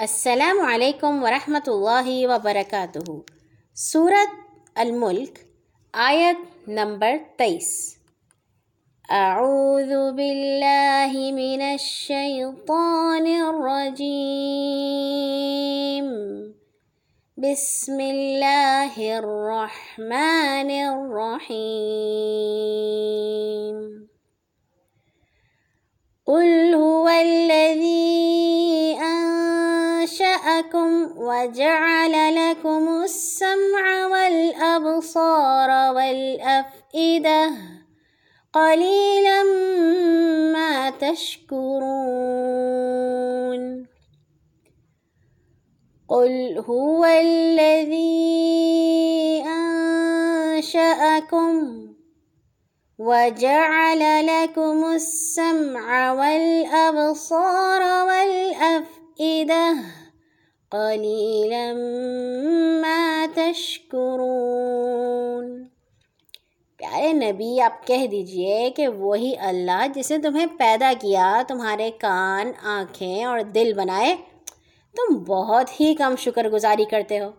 السلام علیکم ورحمۃ اللہ وبرکاتہ۔ سورت الملک، آیت نمبر تیئیس۔ اعوذ باللہ من الشیطان الرجیم۔ بسم اللہ الرحمن الرحیم۔ قل هو الذي أنشأكم وجعل لكم السمع والأبصار والأفئدة قليلا ما تشكرون. قل هو الذي أنشأكم وجعل لكم السمع والأبصار والأفئدة قليلا ما تشكرون. پیارے نبی، آپ کہہ دیجیے کہ وہی اللہ جس نے تمہیں پیدا کیا، تمہارے کان، آنکھیں اور دل بنائے، تم بہت ہی کم شکر گزاری کرتے ہو۔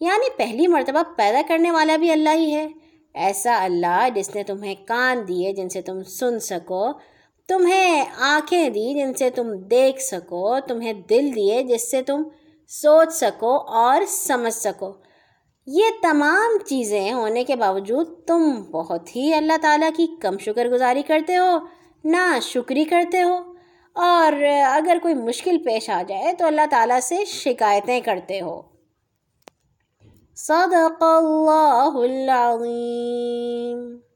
یعنی پہلی مرتبہ پیدا کرنے والا بھی اللہ ہی ہے۔ ایسا اللہ جس نے تمہیں کان دیے، جن سے تم سن سکو، تمہیں آنکھیں دی، جن سے تم دیکھ سکو، تمہیں دل دیے، جس سے تم سوچ سکو اور سمجھ سکو۔ یہ تمام چیزیں ہونے کے باوجود تم بہت ہی اللہ تعالیٰ کی کم شکر گزاری کرتے ہو نہ شکری کرتے ہو۔ اور اگر کوئی مشکل پیش آ جائے تو اللہ تعالیٰ سے شکایتیں کرتے ہو۔ صدق اللہ العظیم۔